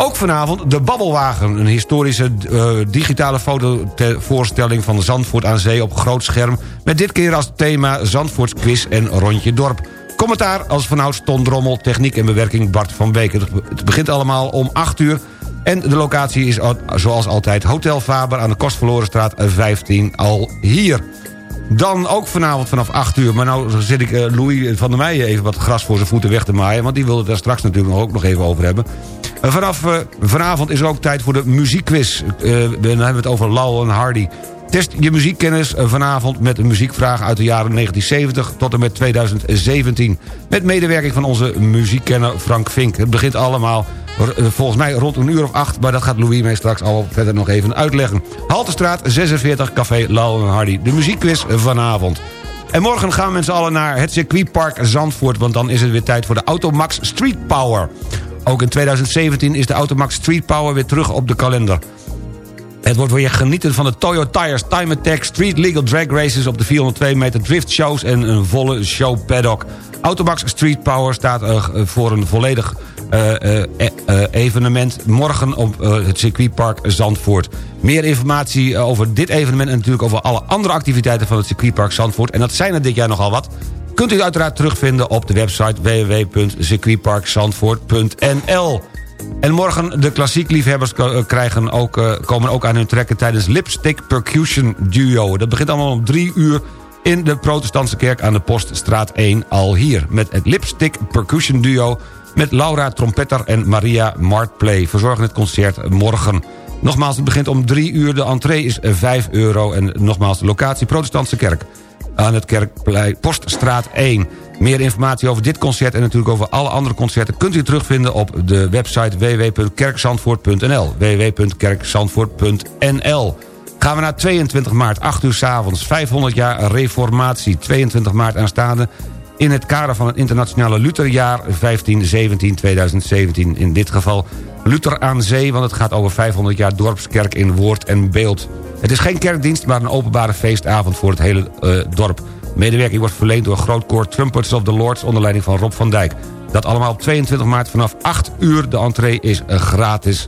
Ook vanavond de Babbelwagen, een historische eh, digitale fotovoorstelling van Zandvoort aan Zee op groot scherm... met dit keer als thema Zandvoorts quiz en rondje dorp. Commentaar als vanouds Ton Drommel, techniek en bewerking Bart van Beek. Het begint allemaal om 8 uur en de locatie is al- zoals altijd Hotel Faber aan de Kostverlorenstraat 15 al hier. Dan ook vanavond vanaf 8 uur. Maar nou zit ik eh, Louis van der Meijen even wat gras voor zijn voeten weg te maaien. Want die wilde het daar straks natuurlijk ook nog even over hebben. Eh, vanaf eh, vanavond is er ook tijd voor de muziekquiz. Dan hebben we het over Lowell en Hardy. Test je muziekkennis vanavond met een muziekvraag uit de jaren 1970 tot en met 2017. Met medewerking van onze muziekkenner Frank Vink. Het begint allemaal volgens mij rond een uur of acht... maar dat gaat Louis mij straks al verder nog even uitleggen. Haltestraat 46, Café en Hardy. De muziekquiz vanavond. En morgen gaan we met z'n allen naar het circuitpark Zandvoort... want dan is het weer tijd voor de Automax Street Power. Ook in 2017 is de Automax Street Power weer terug op de kalender. Het wordt weer genieten van de Toyo Tires Time Attack Street Legal Drag Races op de 402 meter drift shows en een volle show paddock. Automax Street Power staat eh, voor een volledig eh, eh, eh, evenement morgen op eh, het circuitpark Zandvoort. Meer informatie eh, over dit evenement en natuurlijk over alle andere activiteiten van het circuitpark Zandvoort. En dat zijn er dit jaar nogal wat. Kunt u uiteraard terugvinden op de website www.circuitparkzandvoort.nl. En morgen de klassiek liefhebbers krijgen ook, eh, komen ook aan hun trekken... tijdens Lipstick Percussion Duo. Dat begint allemaal om drie uur in de protestantse kerk aan de Poststraat 1 al hier. Met het Lipstick Percussion Duo met Laura Trompetter en Maria Martplay. Verzorgen het concert morgen. Nogmaals, het begint om drie uur. De entree is 5 euro. En nogmaals, de locatie protestantse kerk aan het Kerkplein Poststraat 1. Meer informatie over dit concert en natuurlijk over alle andere concerten... kunt u terugvinden op de website www.kerkzandvoort.nl www.kerkzandvoort.nl Gaan we naar 22 maart, 8 uur s avonds, 500 jaar reformatie. 22 maart aanstaande in het kader van het internationale Lutherjaar 1517-2017. In dit geval Luther aan zee, want het gaat over 500 jaar dorpskerk in woord en beeld. Het is geen kerkdienst, maar een openbare feestavond voor het hele eh, dorp. Medewerking wordt verleend door grootkoor Trumpets of the Lords... onder leiding van Rob van Dijk. Dat allemaal op 22 maart vanaf 8 uur. De entree is eh, gratis.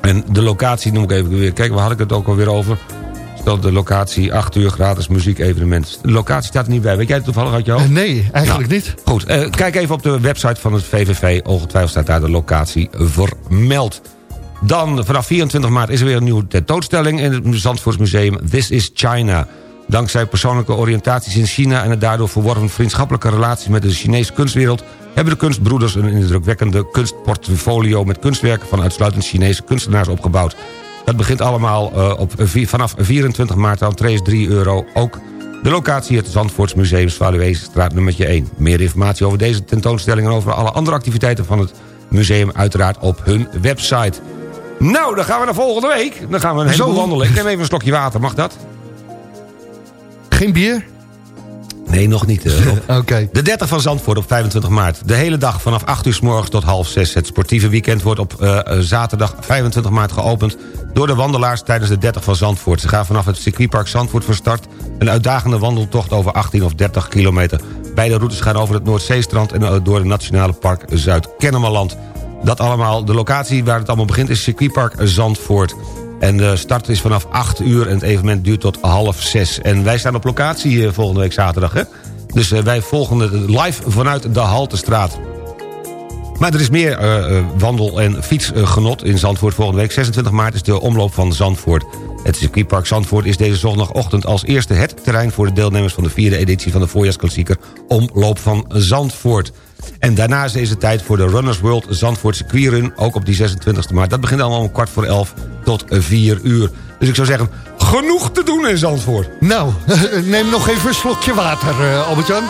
En de locatie noem ik even weer. Kijk, waar had ik het ook alweer over? Stel de locatie 8 uur gratis muziek-evenement. De locatie staat er niet bij. Weet jij het toevallig uit hoofd? Eh, nee, eigenlijk Nou, niet. Goed, eh, kijk even op de website van het VVV. Ongetwijfeld staat daar de locatie vermeld. Dan vanaf 24 maart is er weer een nieuwe tentoonstelling... in het Zandvoortsmuseum This is China. Dankzij persoonlijke oriëntaties in China... en het daardoor verworven vriendschappelijke relatie met de Chinese kunstwereld... hebben de kunstbroeders een indrukwekkende kunstportfolio... met kunstwerken van uitsluitend Chinese kunstenaars opgebouwd. Dat begint allemaal eh, op, vanaf 24 maart. De entree is 3 euro. Ook de locatie het Zandvoortsmuseum Zwaluweestraat nummertje 1. Meer informatie over deze tentoonstelling... en over alle andere activiteiten van het museum... uiteraard op hun website. Nou, dan gaan we naar volgende week. Dan gaan we een heleboel wandelen. Ik neem even een slokje water, mag dat? Geen bier? Nee, nog niet. Oké. De 30 van Zandvoort op 25 maart. De hele dag vanaf 8 uur s morgens tot half 6. Het sportieve weekend wordt op eh, eh, zaterdag 25 maart geopend... door de wandelaars tijdens de 30 van Zandvoort. Ze gaan vanaf het circuitpark Zandvoort van start... een uitdagende wandeltocht over 18 of 30 kilometer. Beide routes gaan over het Noordzeestrand... en eh, door het Nationale Park Zuid-Kennemerland. Dat allemaal, de locatie waar het allemaal begint... is circuitpark Zandvoort. En de start is vanaf 8 uur en het evenement duurt tot half 6. En wij staan op locatie eh, volgende week zaterdag, hè? Dus eh, wij volgen het live vanuit de Haltestraat. Maar er is meer eh, wandel- en fietsgenot in Zandvoort volgende week. 26 maart is de omloop van Zandvoort. Het circuitpark Zandvoort is deze zondagochtend als eerste het terrein... voor de deelnemers van de vierde editie van de voorjaarsklassieker Omloop van Zandvoort. En daarna is deze tijd voor de Runners World Zandvoort Circuitrun... ook op die 26e maart. Dat begint allemaal om kwart voor elf tot 4 uur. Dus ik zou zeggen, genoeg te doen in Zandvoort. Nou, neem nog even een slokje water, eh, Albert-Jan.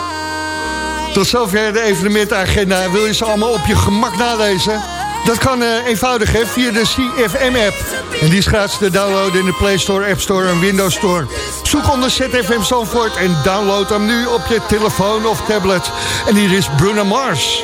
Tot zover de evenementagenda. Wil je ze allemaal op je gemak nalezen? Dat kan eh, eenvoudig hè, via de CFM-app. En die is gratis te downloaden in de Play Store, App Store en Windows Store. Zoek onder ZFM Zandvoort en download hem nu op je telefoon of tablet. En hier is Bruno Mars.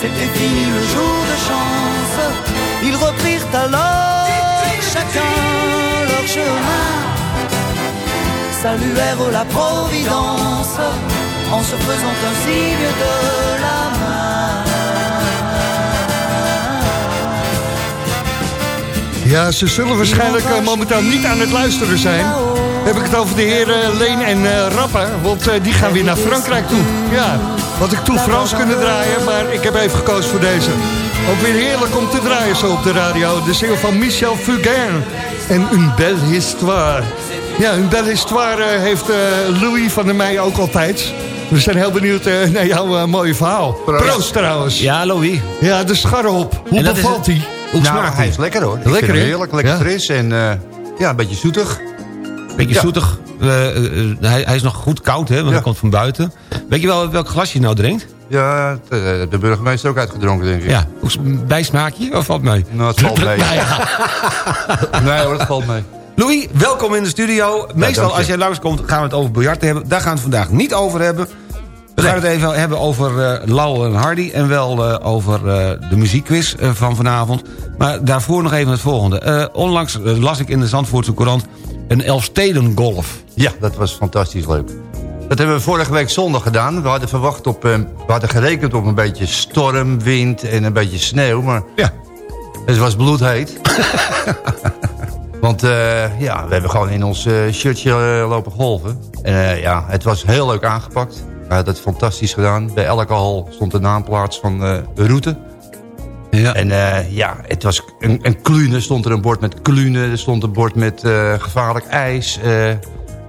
c'était fini le jour de chance. Ils reprirent alors chacun leur chemin, saluèrent la Providence en se faisant un signe de la main. Ja, ze zullen waarschijnlijk eh, momenteel niet aan het luisteren zijn. Heb ik het over de heren Leen en eh, Rappa, want eh, die gaan weer naar Frankrijk toe. Ja, had ik toen Frans kunnen draaien, maar ik heb even gekozen voor deze. Ook weer heerlijk om te draaien zo op de radio. De single van Michel Fugain en Une Belle Histoire. Ja, Une Belle Histoire eh, heeft eh, Louis van der Meij ook altijd. We zijn heel benieuwd eh, naar jouw mooie verhaal. Proost, trouwens. Ja, Louis. Ja, de scharrelhop. Hoe bevalt hij? Hoe nou, smaakt hij hij? is lekker hoor. Ik Lekker, heerlijk, lekker Ja. fris en eh, ja, een beetje zoetig. Beetje Ja. zoetig. Eh, eh, hij, hij is nog goed koud, hè, want hij komt van buiten. Weet je wel welk glas je nou drinkt? Ja, eh, de burgemeester ook uitgedronken denk ik. Ja. Bijsmaakje of valt mee? Nou, het valt mee. Nou nee hoor, het valt mee. Louis, welkom in de studio. Meestal als jij langskomt gaan we het over biljarten hebben. Daar gaan we het vandaag niet over hebben. We gaan het even hebben over eh Lal en Hardy... en wel eh, over eh, de muziekquiz van vanavond. Maar daarvoor nog even het volgende. Onlangs las ik in de Zandvoortse Courant... een Elfsteden golf. Ja, dat was fantastisch leuk. Dat hebben we vorige week zondag gedaan. We hadden verwacht op, we hadden gerekend op een beetje storm, wind en een beetje sneeuw, maar Ja. het was bloedheet. Want ja, we hebben gewoon in ons shirtje lopen golven. En ja, het was heel leuk aangepakt. We hadden het fantastisch gedaan. Bij elke hal stond de naamplaats van eh, de route. Ja. En eh, ja, het was een, een klune, stond er een bord met klune. Er stond een bord met eh, gevaarlijk ijs. Eh,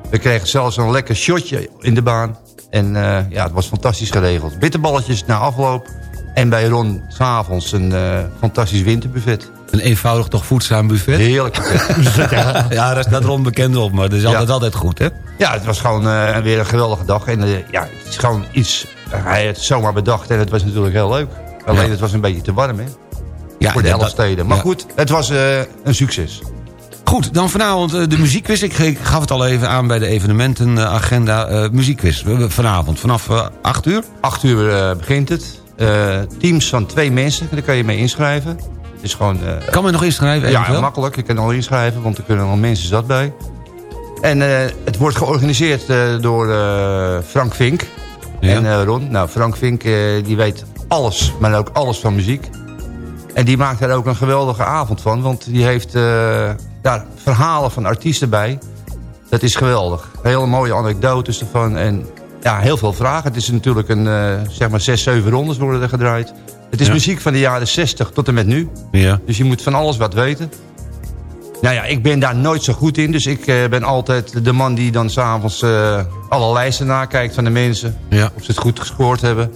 we kregen zelfs een lekker shotje in de baan. En eh, ja, het was fantastisch geregeld. Bitterballetjes na afloop. En bij Ron s'avonds een eh, fantastisch winterbuffet. Een eenvoudig toch voedzaam buffet. Heerlijk buffet. ja, ja, daar staat Ron bekend op, maar dat is altijd, altijd goed, hè? Ja, het was gewoon eh, weer een geweldige dag. En eh, ja, het is gewoon iets... Hij had het zomaar bedacht en het was natuurlijk heel leuk. Alleen Ja. het was een beetje te warm, hè? Ja, voor de elf steden. Maar goed, het was eh, een succes. Goed, dan vanavond de muziekquiz. Ik, ik gaf het al even aan bij de evenementenagenda. eh muziekquiz vanavond vanaf eh, 8 uur. 8 uur begint het. Teams van twee mensen, daar kan je mee inschrijven. Is gewoon... eh, Kan men nog inschrijven? ja, makkelijk. Je kan al inschrijven, want er kunnen al mensen zat bij. En eh, het wordt georganiseerd eh, door Frank Vink Ja. en Ron. Nou, Frank Vink die weet alles, maar ook alles van muziek. En die maakt daar ook een geweldige avond van. Want die heeft daar verhalen van artiesten bij. Dat is geweldig. Hele mooie anekdotes ervan. En ja, heel veel vragen. Het is natuurlijk een, eh, zeg maar, zes, zeven rondes worden er gedraaid. Het is Ja. muziek van de jaren 60 tot en met nu. Ja. Dus je moet van alles wat weten. Nou ja, ik ben daar nooit zo goed in. Dus ik eh, ben altijd de man die dan s'avonds uh, alle lijsten nakijkt van de mensen. Ja. Of ze het goed gescoord hebben.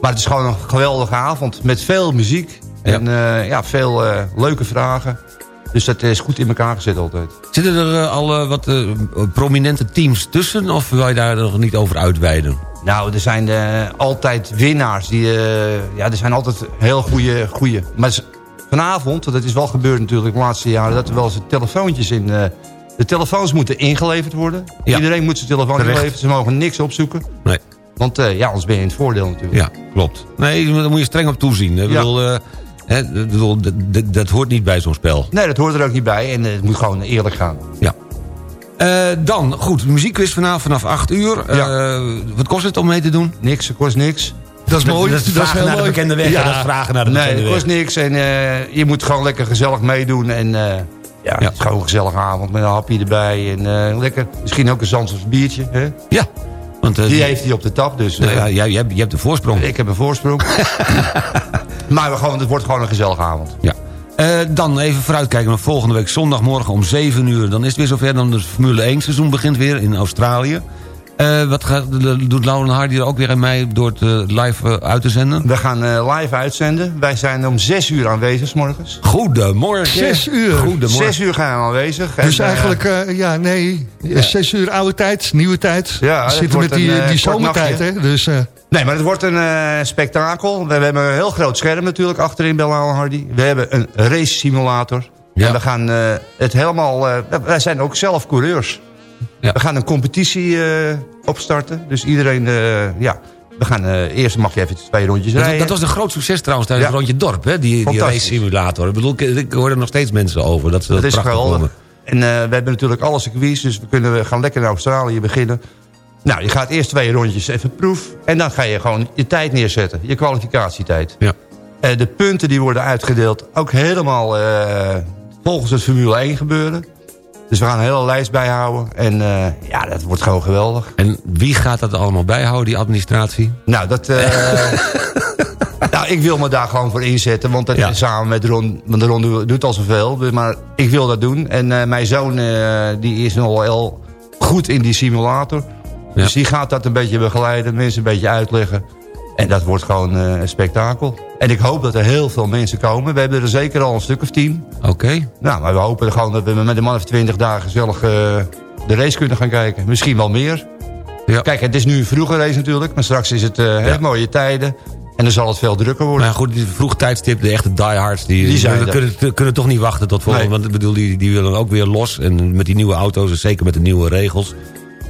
Maar het is gewoon een geweldige avond. Met veel muziek. En eh, ja, veel leuke vragen. Dus dat is goed in elkaar gezet altijd. Zitten er al wat prominente teams tussen? Of wil je daar nog niet over uitweiden? Nou, er zijn eh, altijd winnaars. Die, eh, ja, er zijn altijd heel goede... goede. Maar vanavond, dat is wel gebeurd natuurlijk de laatste jaren... dat er wel eens telefoontjes in, eh, De telefoons moeten ingeleverd worden. Ja. Iedereen moet zijn telefoon Terecht. inleveren. Ze mogen niks opzoeken. Nee. Want ja, anders ben je in het voordeel natuurlijk. Ja, klopt. Nee, daar moet je streng op toezien. Ik Ja. bedoel, bedoel, dat- dat- dat hoort niet bij zo'n spel. Nee, dat hoort er ook niet bij. En het moet gewoon eerlijk gaan. Ja. Eh, dan, goed, muziekquiz vanavond vanaf 8 uur. Eh, wat kost het om mee te doen? Niks, het kost niks. Dat is mooi. Dat is vragen naar de bekende weg. Ja. Dat is vragen naar de nee, bekende het weg. kost niks. En eh, je moet gewoon lekker gezellig meedoen. En eh, ja, het is gewoon een gezellige avond met een hapje erbij. En lekker, misschien ook een Zandvoorts biertje. Hè? Ja. Want, Die heeft hij op de tap. Dus, Nou ja, jij, je hebt de voorsprong. Ik heb een voorsprong. maar we gewoon, het wordt gewoon een gezellige avond. Ja. Eh, dan even vooruitkijken naar volgende week zondagmorgen om 7 uur. Dan is het weer zover. Dan het Formule 1 seizoen begint weer in Australië. Eh, wat gaat, doet Lauren Hardy er ook weer aan mij door het eh, live uit te zenden? We gaan eh, live uitzenden. Wij zijn om zes uur aanwezig morgens. Goedemorgen. Zes uur. Goedemorgen. Zes uur gaan we aanwezig. Dus En, eigenlijk, eh, ja, nee, zes uur oude tijd, nieuwe tijd. Ja, zitten met die, een, die zomertijd, hè. Dus, eh, Nee, maar het wordt een eh, spektakel. We, we hebben een heel groot scherm natuurlijk achterin bij Lauren Hardy. We hebben een race simulator. Ja. En we gaan eh, het helemaal... eh, wij zijn ook zelf coureurs. Ja. We gaan een competitie opstarten. Dus iedereen, ja... We gaan eerst mag je even twee rondjes rijden. dat was een groot succes trouwens tijdens Ja. het rondje dorp, hè? Die, die race simulator. Ik bedoel, ik, ik hoor er nog steeds mensen over. Dat, ze Dat dat is geweldig. En we hebben natuurlijk alle circuits, dus we kunnen gaan lekker in Australië beginnen. Nou, je gaat eerst twee rondjes even proef. En dan ga je gewoon je tijd neerzetten, je kwalificatietijd. Ja. Eh, de punten die worden uitgedeeld, ook helemaal eh, volgens het Formule 1 gebeuren. Dus we gaan een hele lijst bijhouden. En eh, ja, dat wordt gewoon geweldig. En wie gaat dat allemaal bijhouden, die administratie? Nou, dat... nou, ik wil me daar gewoon voor inzetten. Want dat Ja. samen met Ron... Want Ron doet, al zoveel. dus- Maar ik wil dat doen. En mijn zoon die is nog wel goed in die simulator. Dus die gaat dat een beetje begeleiden. Mensen een beetje uitleggen. En dat wordt gewoon eh, een spektakel. En ik hoop dat er heel veel mensen komen. We hebben er zeker al een stuk of tien. Oké. Nou, maar we hopen gewoon dat we met een man of twintig dagen gezellig eh, de race kunnen gaan kijken. Misschien wel meer. Ja. Kijk, het is nu een vroege race natuurlijk. Maar straks is het hele mooie tijden. En dan zal het veel drukker worden. Maar goed, die vroeg tijdstip, de echte diehards... die, Die zijn kunnen, kunnen toch niet wachten tot volgende... Nee. Want ik bedoel, die, die willen ook weer los. En met die nieuwe auto's, en zeker met de nieuwe regels...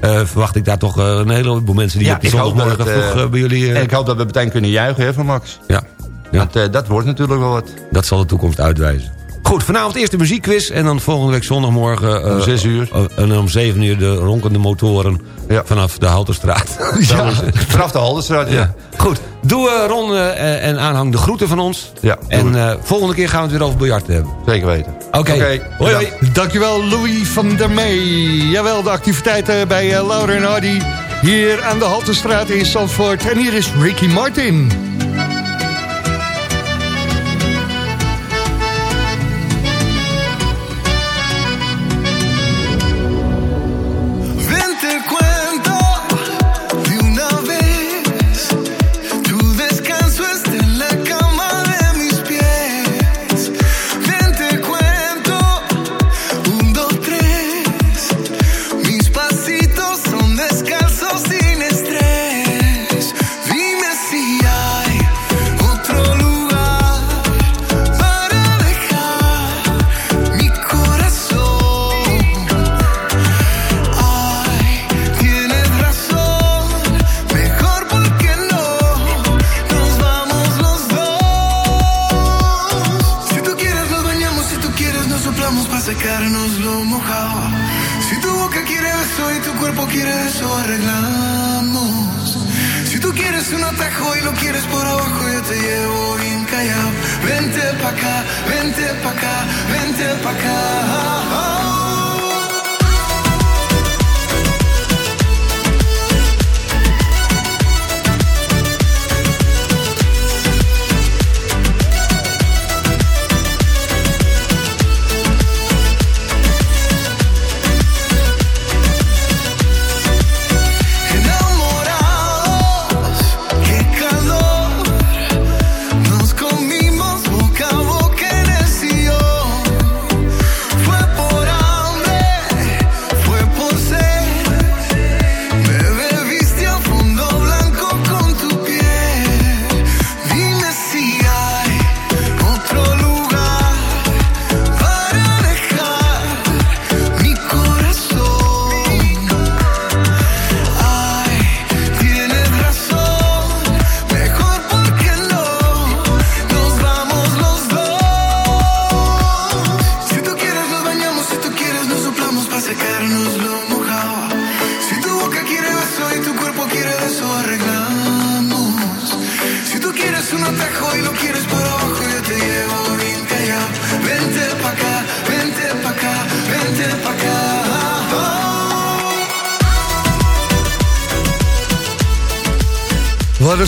eh, verwacht ik daar toch eh, een heleboel mensen... die Ja, op de zondagmorgen vroeg eh, eh, bij jullie... En ik hoop dat we meteen kunnen juichen hè, van Max. ja, ja, Want dat wordt natuurlijk wel wat. dat zal de toekomst uitwijzen. Goed, vanavond eerst de muziekquiz... en dan volgende week zondagmorgen... eh, Om zes uur. eh, en om zeven uur de ronkende motoren... Ja. vanaf de Halterstraat. Het. Vanaf de Haldenstraat, ja. Ja. Goed, doe eh, Ron eh, en aanhang de groeten van ons. Ja, en eh, volgende keer gaan we het weer over biljart hebben. Zeker weten. Oké, hoi hoi. Dankjewel Louis van der Mee. Jawel, de activiteiten bij uh, Laura en Hardy. Hier aan de Haltestraat in Zandvoort. En hier is Ricky Martin.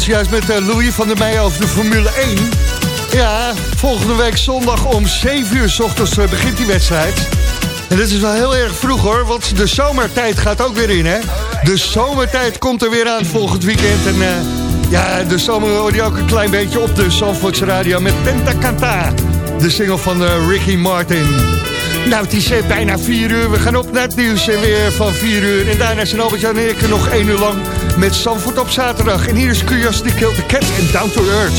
Juist met eh, Louis van der Meij over de Formule 1. Ja, volgende week zondag om 7 uur s ochtends eh, begint die wedstrijd. En dat is wel heel erg vroeg hoor, want de zomertijd gaat ook weer in hè. De zomertijd komt er weer aan volgend weekend. En eh, ja, de zomer hoor je ook een klein beetje op de Zandvoorts Radio met Tenta Canta. De single van Ricky Martin. Nou, het is bijna 4 uur. We gaan op naar het nieuws en weer van 4 uur. En daarna zijn Albert-Jan en ik nog 1 uur lang met Zandvoort op zaterdag. En hier is Curiosity Kill the Cat en Down to Earth.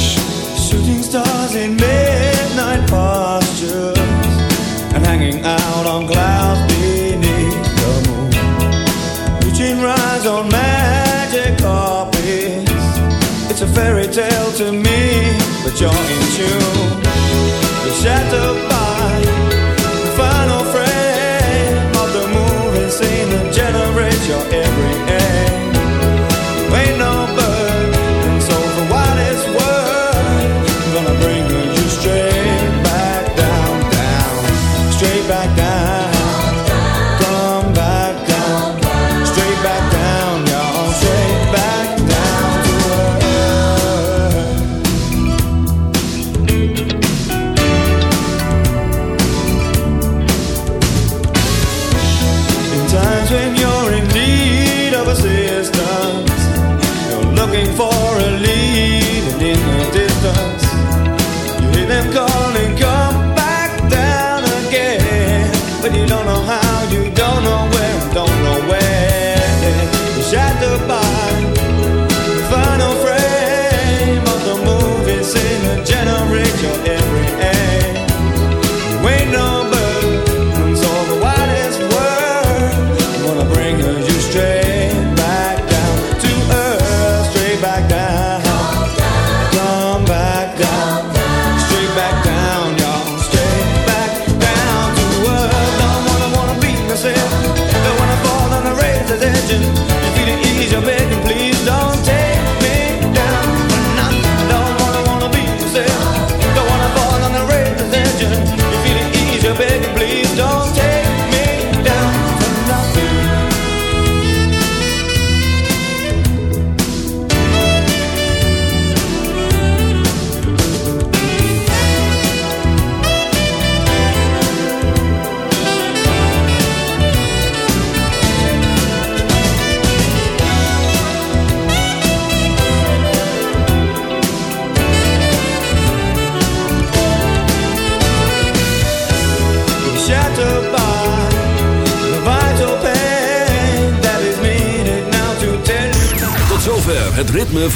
Shooting stars in midnight postures and hanging out on clouds beneath the moon. Reaching rise on magic carpets. It's a fairy tale to me, but you're in tune. You're shattered